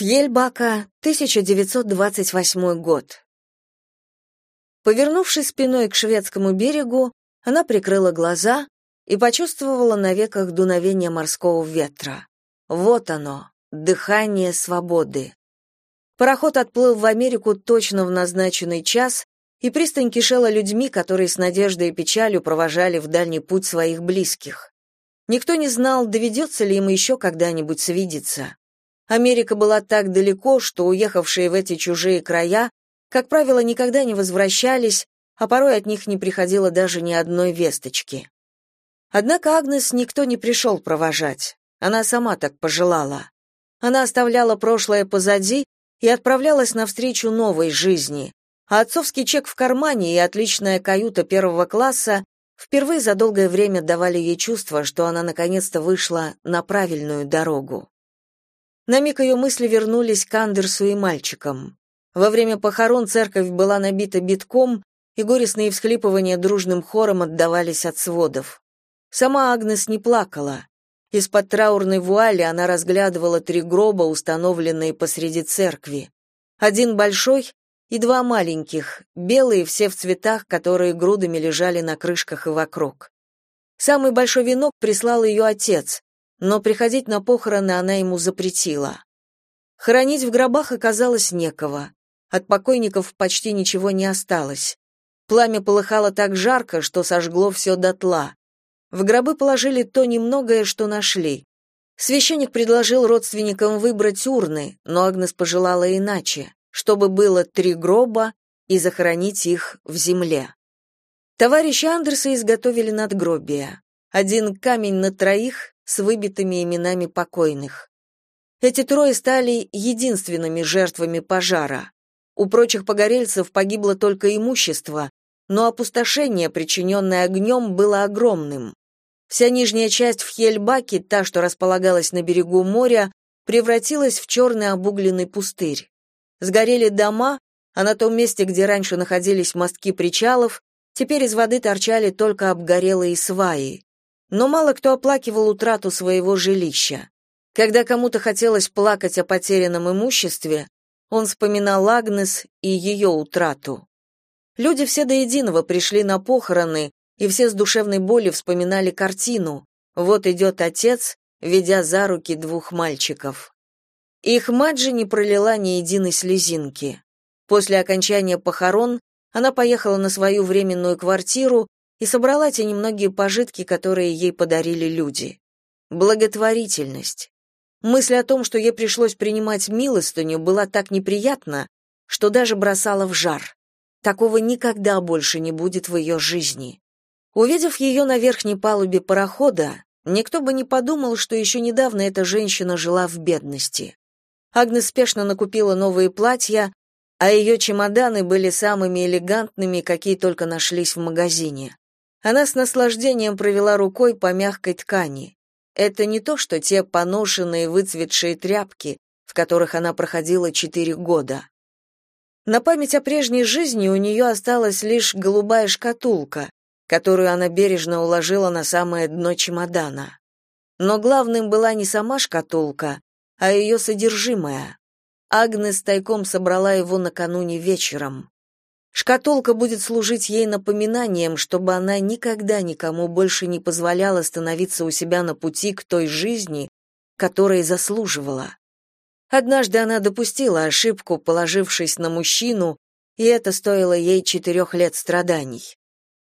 Фьельбака, 1928 год. Повернувшись спиной к шведскому берегу, она прикрыла глаза и почувствовала на веках дуновение морского ветра. Вот оно, дыхание свободы. Пароход отплыл в Америку точно в назначенный час, и пристань кишела людьми, которые с надеждой и печалью провожали в дальний путь своих близких. Никто не знал, доведется ли им еще когда-нибудь свидеться. Америка была так далеко, что уехавшие в эти чужие края, как правило, никогда не возвращались, а порой от них не приходило даже ни одной весточки. Однако Агнес никто не пришел провожать. Она сама так пожелала. Она оставляла прошлое позади и отправлялась навстречу новой жизни. А отцовский чек в кармане и отличная каюта первого класса впервые за долгое время давали ей чувство, что она наконец-то вышла на правильную дорогу. На миг ее мысли вернулись к Андерсу и мальчикам. Во время похорон церковь была набита битком, и горестные всхлипывания дружным хором отдавались от сводов. Сама Агнес не плакала. Из-под траурной вуали она разглядывала три гроба, установленные посреди церкви. Один большой и два маленьких, белые все в цветах, которые грудами лежали на крышках и вокруг. Самый большой венок прислал ее отец, но приходить на похороны она ему запретила. Хоронить в гробах оказалось некого. От покойников почти ничего не осталось. Пламя полыхало так жарко, что сожгло все дотла. В гробы положили то немногое, что нашли. Священник предложил родственникам выбрать урны, но Агнес пожелала иначе, чтобы было три гроба и захоронить их в земле. Товарищи Андерса изготовили надгробия. Один камень на троих, с выбитыми именами покойных. Эти трое стали единственными жертвами пожара. У прочих погорельцев погибло только имущество, но опустошение, причиненное огнем, было огромным. Вся нижняя часть в Хельбаке, та, что располагалась на берегу моря, превратилась в черный обугленный пустырь. Сгорели дома, а на том месте, где раньше находились мостки причалов, теперь из воды торчали только обгорелые сваи. Но мало кто оплакивал утрату своего жилища. Когда кому-то хотелось плакать о потерянном имуществе, он вспоминал Агнес и ее утрату. Люди все до единого пришли на похороны, и все с душевной болью вспоминали картину. Вот идет отец, ведя за руки двух мальчиков. Их мать же не пролила ни единой слезинки. После окончания похорон она поехала на свою временную квартиру и собрала те немногие пожитки, которые ей подарили люди. Благотворительность. Мысль о том, что ей пришлось принимать милостыню, была так неприятна, что даже бросала в жар. Такого никогда больше не будет в ее жизни. Увидев ее на верхней палубе парохода, никто бы не подумал, что еще недавно эта женщина жила в бедности. Агнес спешно накупила новые платья, а ее чемоданы были самыми элегантными, какие только нашлись в магазине. Она с наслаждением провела рукой по мягкой ткани. Это не то, что те поношенные выцветшие тряпки, в которых она проходила четыре года. На память о прежней жизни у нее осталась лишь голубая шкатулка, которую она бережно уложила на самое дно чемодана. Но главным была не сама шкатулка, а ее содержимое. Агнес тайком собрала его накануне вечером. Шкатулка будет служить ей напоминанием, чтобы она никогда никому больше не позволяла становиться у себя на пути к той жизни, которой заслуживала. Однажды она допустила ошибку, положившись на мужчину, и это стоило ей четырех лет страданий.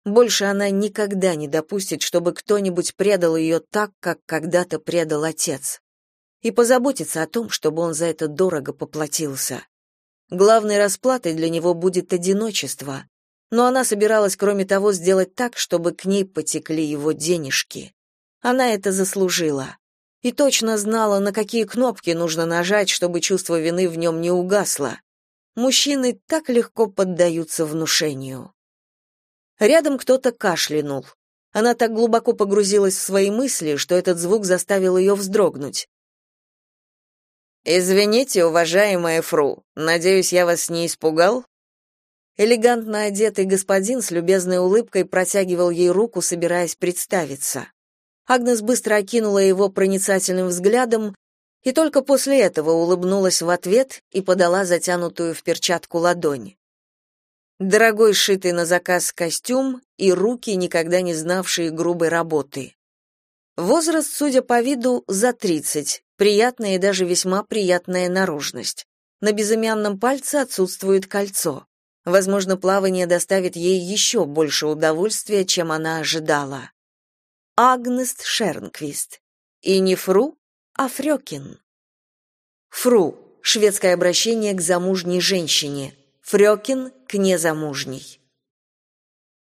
Больше она никогда не допустит, чтобы кто-нибудь предал ее так, как когда-то предал отец. И позаботится о том, чтобы он за это дорого поплатился. Главной расплатой для него будет одиночество, но она собиралась, кроме того, сделать так, чтобы к ней потекли его денежки. Она это заслужила. И точно знала, на какие кнопки нужно нажать, чтобы чувство вины в нем не угасло. Мужчины так легко поддаются внушению. Рядом кто-то кашлянул. Она так глубоко погрузилась в свои мысли, что этот звук заставил ее вздрогнуть. Извините, уважаемая фру. Надеюсь, я вас не испугал? Элегантно одетый господин с любезной улыбкой протягивал ей руку, собираясь представиться. Агнес быстро окинула его проницательным взглядом и только после этого улыбнулась в ответ и подала затянутую в перчатку ладонь. Дорогой шитый на заказ костюм и руки, никогда не знавшие грубой работы. Возраст, судя по виду, за 30, приятная и даже весьма приятная наружность. На безымянном пальце отсутствует кольцо. Возможно, плавание доставит ей еще больше удовольствия, чем она ожидала. Агнест Шернквист. И не Фру, а Фрёкин. Фру — шведское обращение к замужней женщине, Фрёкин — к незамужней.